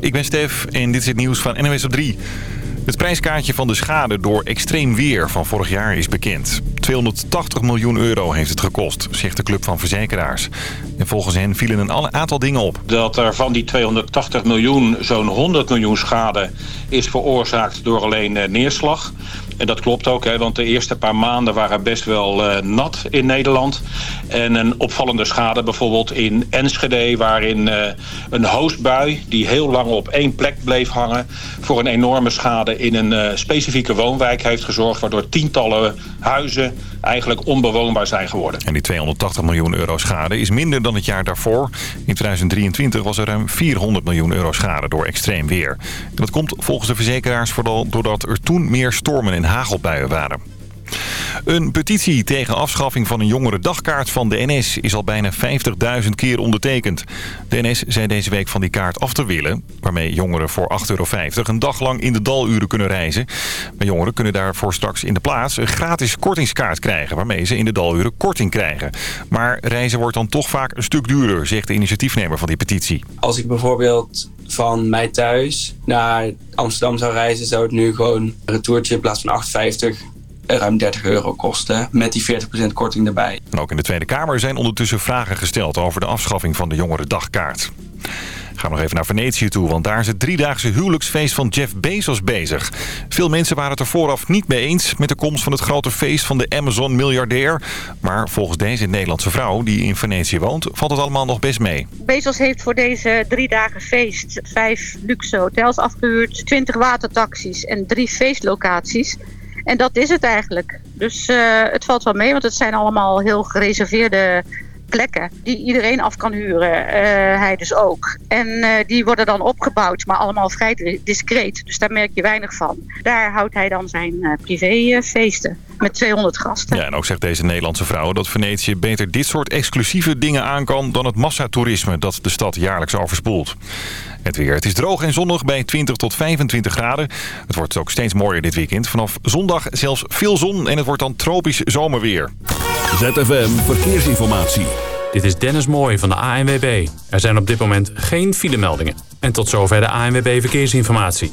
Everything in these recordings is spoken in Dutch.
Ik ben Stef en dit is het nieuws van NWS op 3. Het prijskaartje van de schade door extreem weer van vorig jaar is bekend. 280 miljoen euro heeft het gekost, zegt de Club van Verzekeraars. En volgens hen vielen een aantal dingen op. Dat er van die 280 miljoen zo'n 100 miljoen schade is veroorzaakt door alleen eh, neerslag. En dat klopt ook, hè, want de eerste paar maanden waren best wel uh, nat in Nederland. En een opvallende schade bijvoorbeeld in Enschede... waarin uh, een hoostbui die heel lang op één plek bleef hangen... voor een enorme schade in een uh, specifieke woonwijk heeft gezorgd... waardoor tientallen huizen eigenlijk onbewoonbaar zijn geworden. En die 280 miljoen euro schade is minder dan het jaar daarvoor. In 2023 was er ruim 400 miljoen euro schade door extreem weer. Dat komt volgens de verzekeraars vooral doordat er toen meer stormen en hagelbuien waren. Een petitie tegen afschaffing van een jongere dagkaart van de NS is al bijna 50.000 keer ondertekend. De NS zei deze week van die kaart af te willen, waarmee jongeren voor 8,50 euro een dag lang in de daluren kunnen reizen. Maar jongeren kunnen daarvoor straks in de plaats een gratis kortingskaart krijgen, waarmee ze in de daluren korting krijgen. Maar reizen wordt dan toch vaak een stuk duurder, zegt de initiatiefnemer van die petitie. Als ik bijvoorbeeld van mij thuis naar Amsterdam zou reizen, zou het nu gewoon een retourtje in plaats van 8,50 ruim 30 euro kosten. Met die 40% korting erbij. En ook in de Tweede Kamer zijn ondertussen vragen gesteld over de afschaffing van de jongere dagkaart. Gaan we nog even naar Venetië toe, want daar is het driedaagse huwelijksfeest van Jeff Bezos bezig. Veel mensen waren het er vooraf niet mee eens met de komst van het grote feest van de Amazon-miljardair. Maar volgens deze Nederlandse vrouw die in Venetië woont, valt het allemaal nog best mee. Bezos heeft voor deze drie dagen feest vijf luxe hotels afgehuurd, 20 watertaxis en drie feestlocaties. En dat is het eigenlijk. Dus uh, het valt wel mee, want het zijn allemaal heel gereserveerde plekken die iedereen af kan huren. Uh, hij dus ook. En uh, die worden dan opgebouwd, maar allemaal vrij discreet. Dus daar merk je weinig van. Daar houdt hij dan zijn privéfeesten met 200 gasten. Ja, en ook zegt deze Nederlandse vrouw dat Venetië beter dit soort exclusieve dingen aan kan... dan het massatoerisme dat de stad jaarlijks overspoelt. Het weer. Het is droog en zonnig bij 20 tot 25 graden. Het wordt ook steeds mooier dit weekend. Vanaf zondag zelfs veel zon en het wordt dan tropisch zomerweer. ZFM Verkeersinformatie. Dit is Dennis Mooij van de ANWB. Er zijn op dit moment geen filemeldingen. En tot zover de ANWB Verkeersinformatie.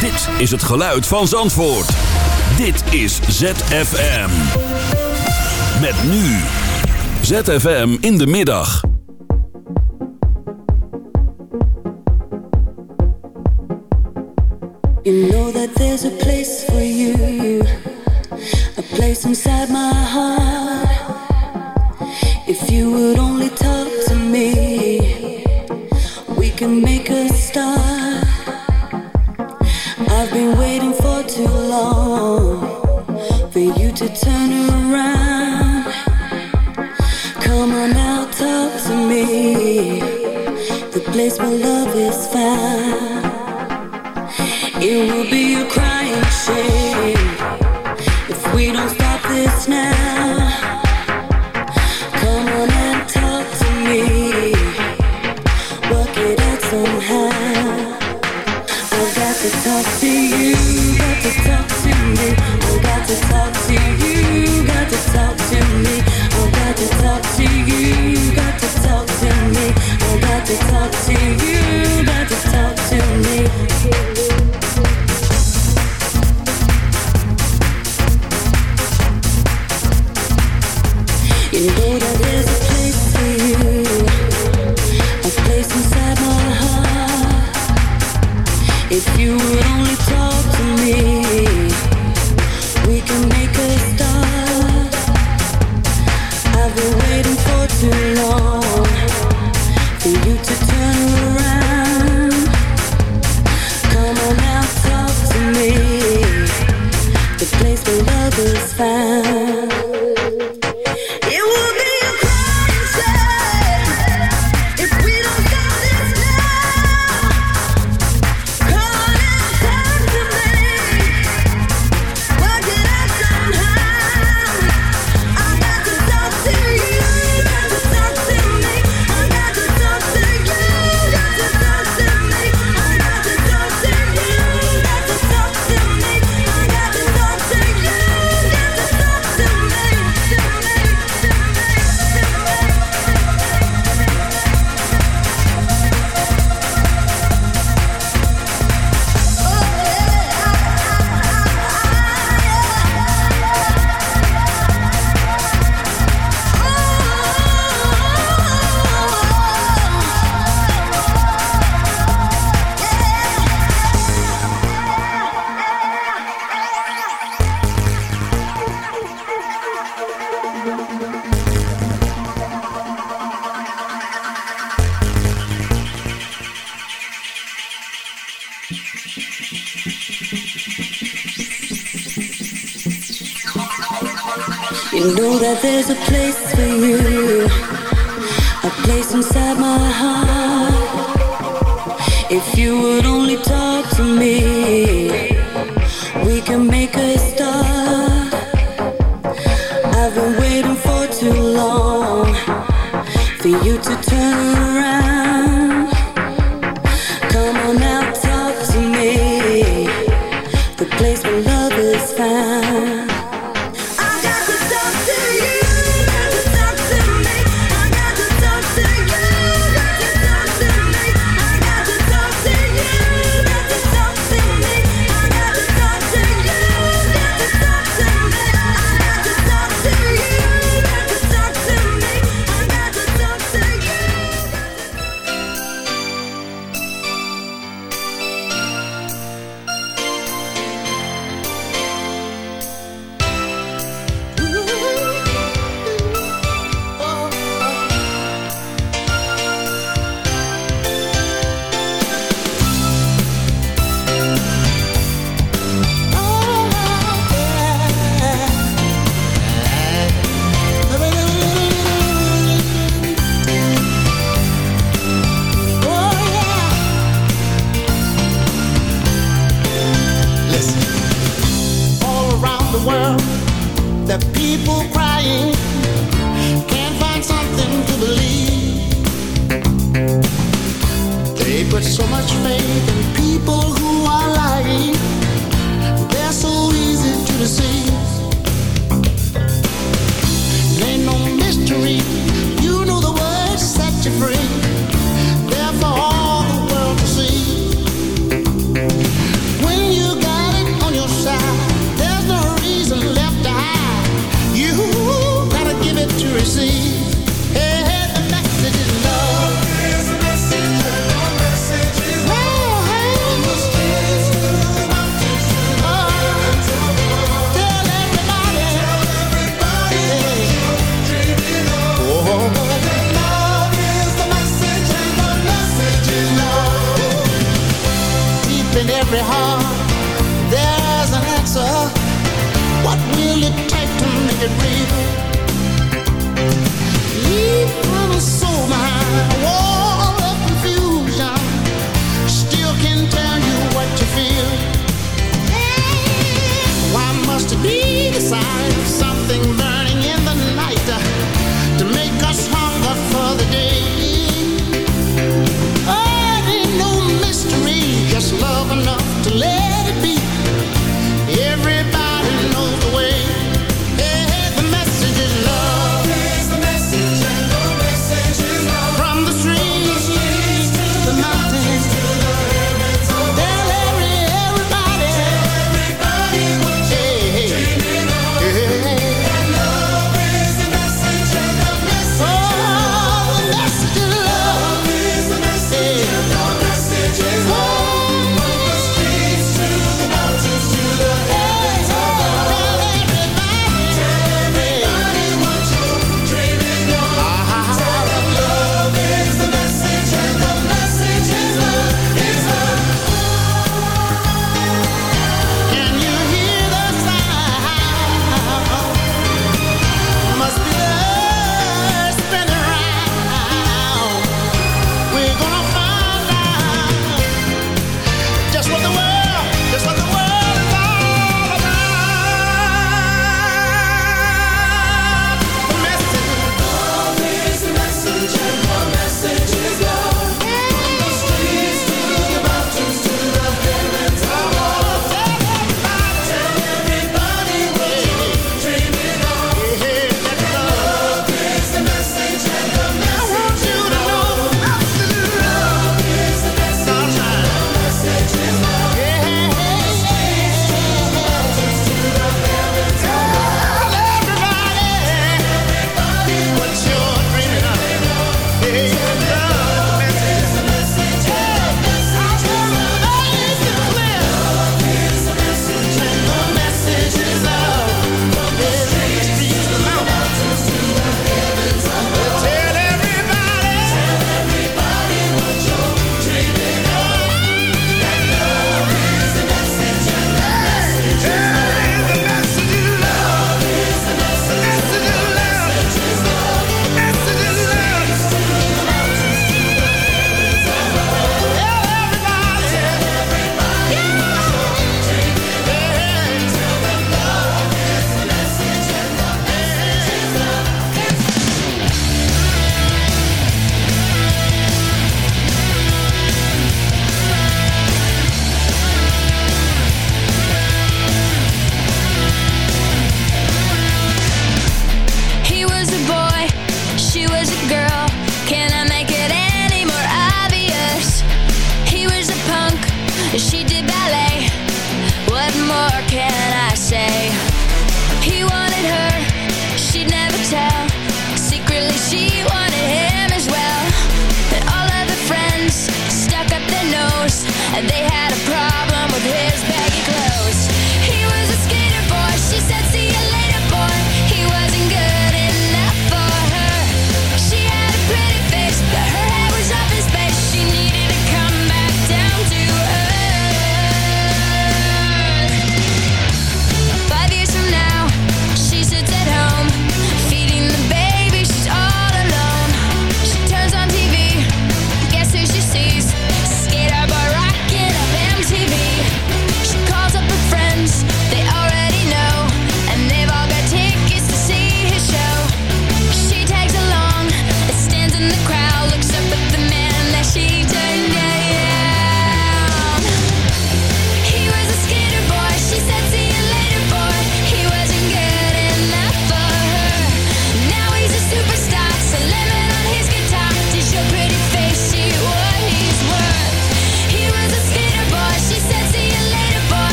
Dit is het geluid van Zandvoort. Dit is ZFM. Met nu. ZFM in de middag. You know that there's a place for you. A place inside my heart. If you would only talk to me, we can make a start. I've been waiting for too long for you to turn around. Come on now, talk to me. The place where love is found. It will be a crying shame if we don't stop this now. Come on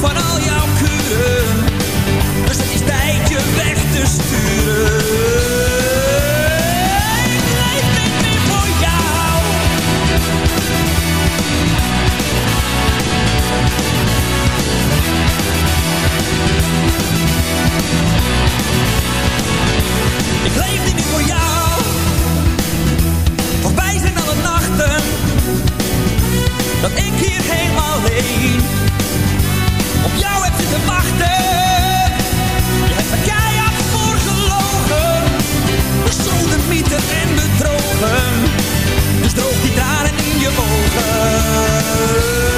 van al jouw kuren, dus het is tijd je weg te sturen. Ik leef niet meer voor jou. Ik leef niet voor jou. Voorbij zijn alle nachten. Dat ik hier helemaal alleen jou heb zitten wachten. Je hebt er keihard voor gelogen. Bestolen, mythen en bedrogen. Dus droog die tranen in je ogen.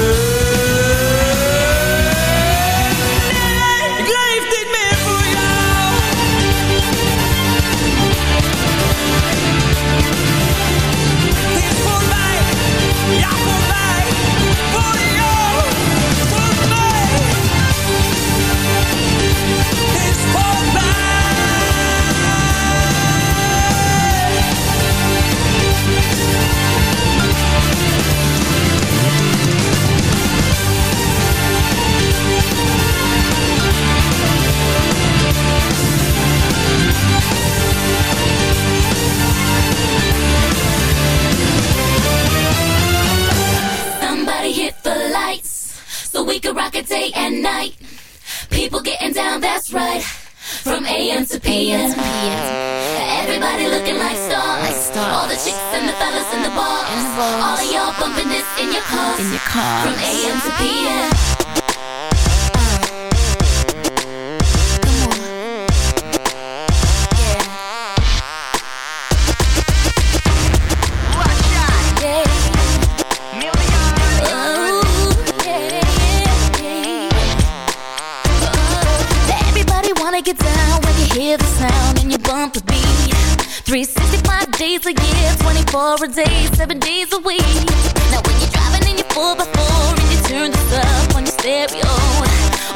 PM. Everybody looking like stars. All the chicks and the fellas in the bars. All of y'all bumping this in your cars. In your cars. From AM to PM. 365 days year, 24 a day, 7 days a week. Now when you're driving in your 4x4 and you turn this up on your stereo.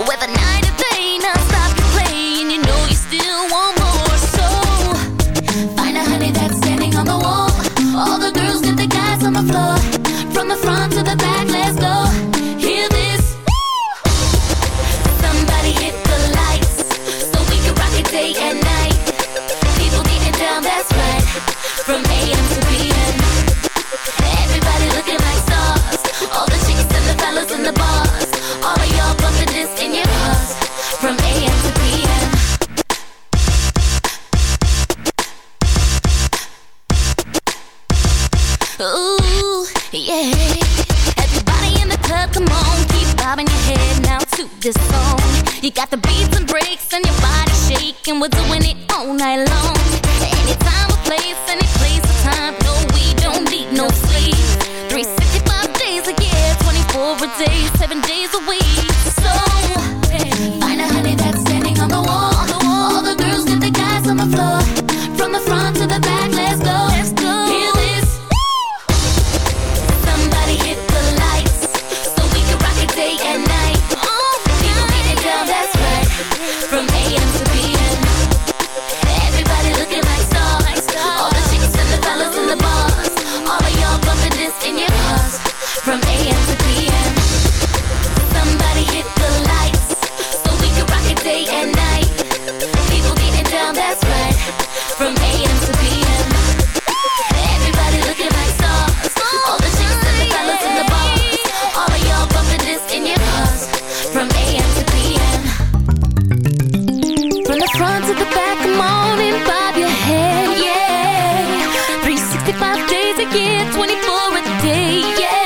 Whether night or day, non-stop you play and you know you still want more. So Find a honey that's standing on the wall. All the girls get the guys on the floor. Shaking. We're Yeah. 365 days a year, 24 a day, yeah.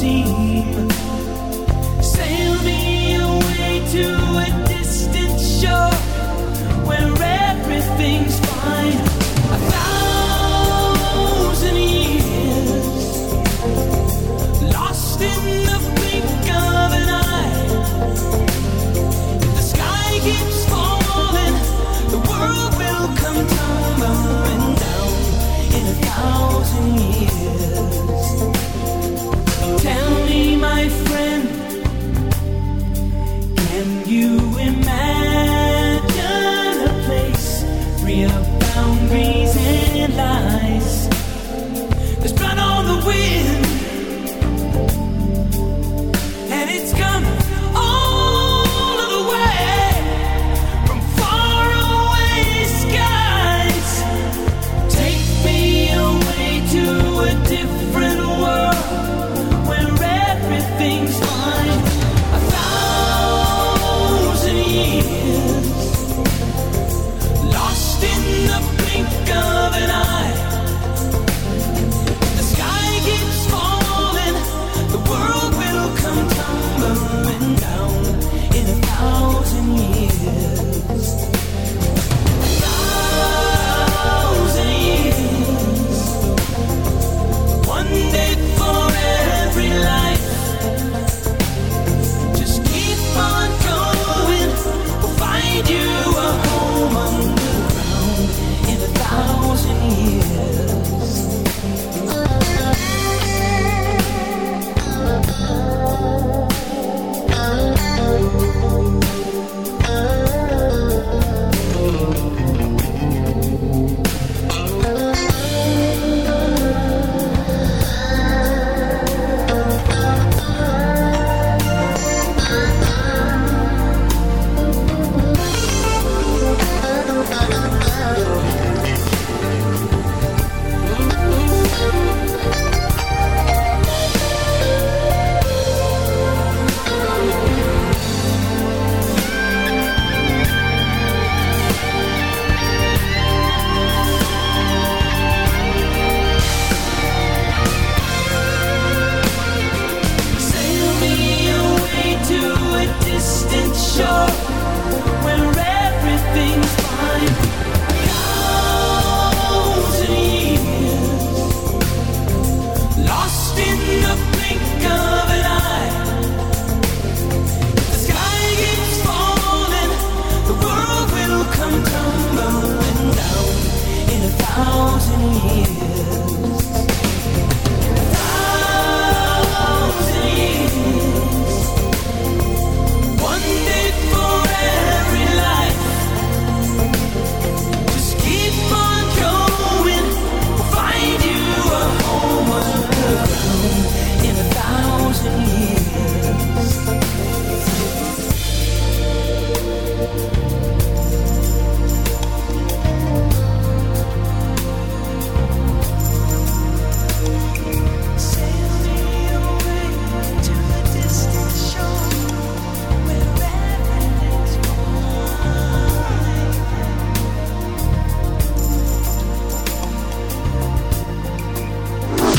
see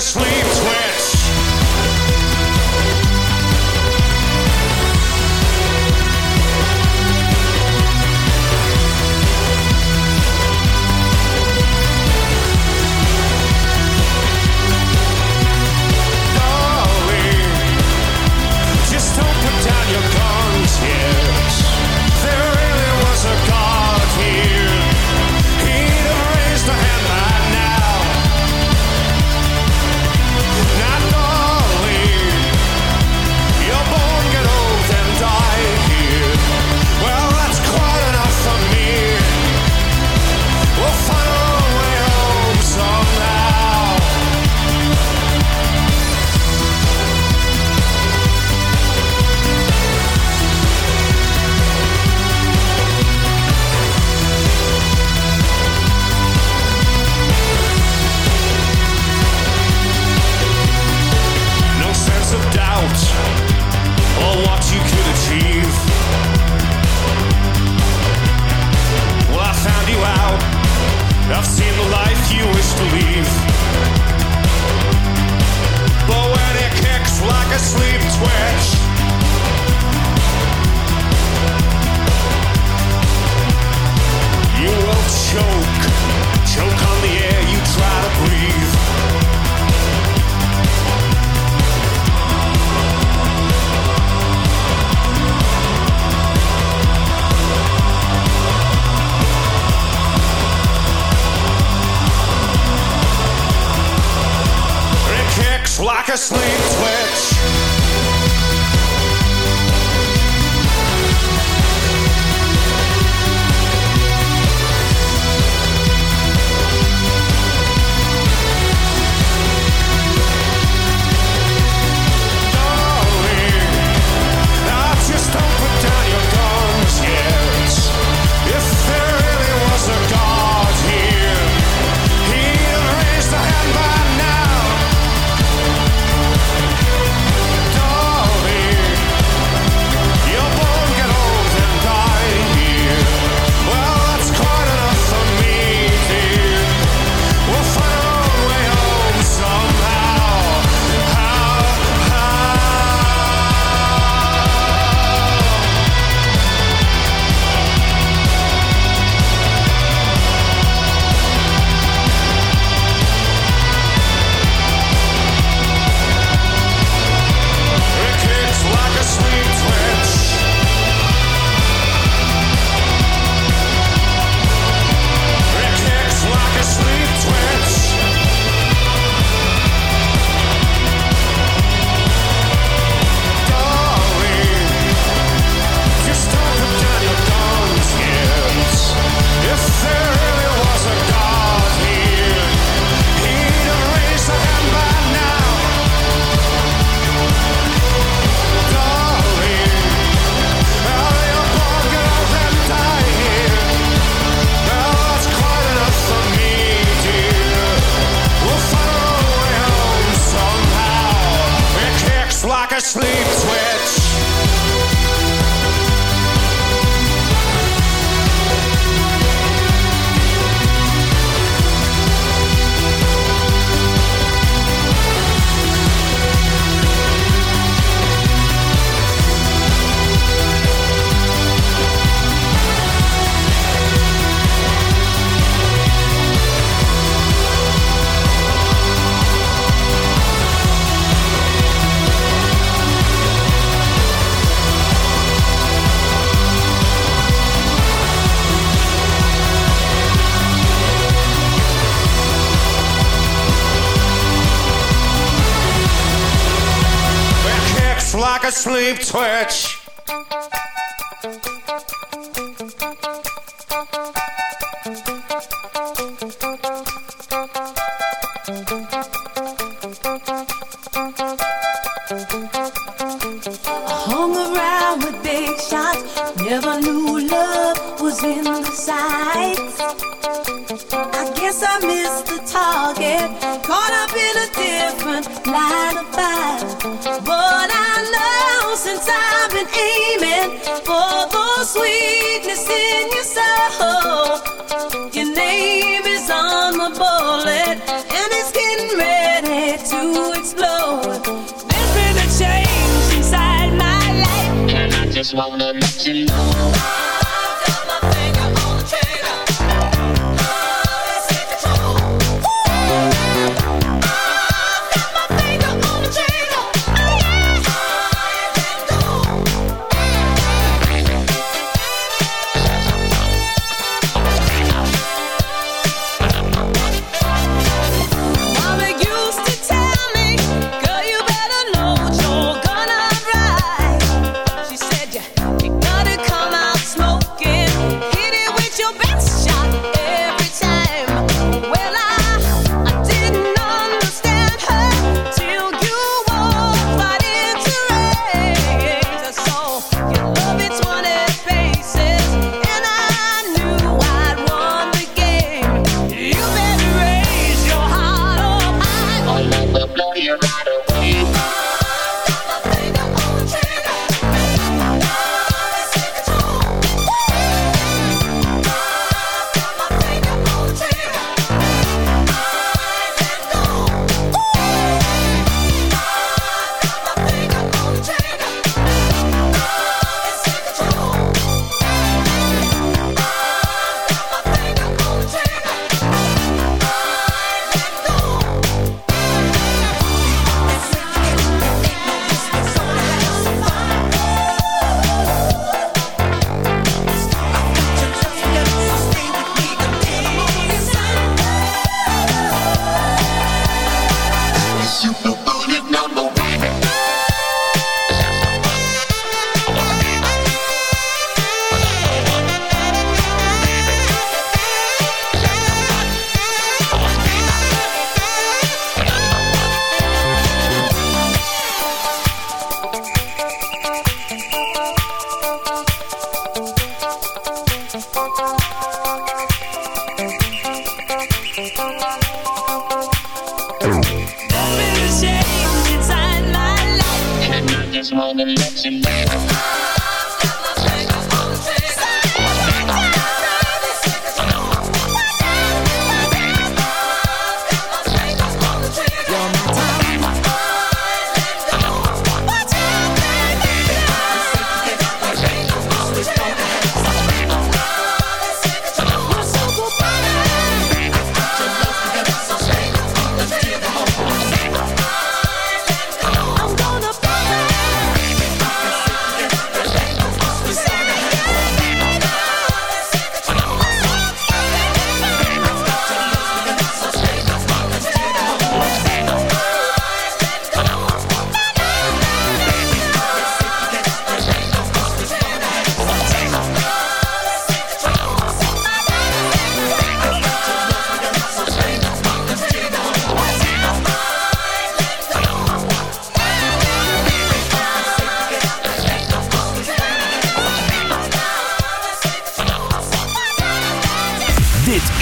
sleeps when sights. I hung around with big shots, never knew love was in a sight. I guess I missed the target, caught up in a different line aiming for the sweetness in your soul, your name is on the bullet and it's getting ready to explode. There's been a change inside my life, and I just wanna let you know.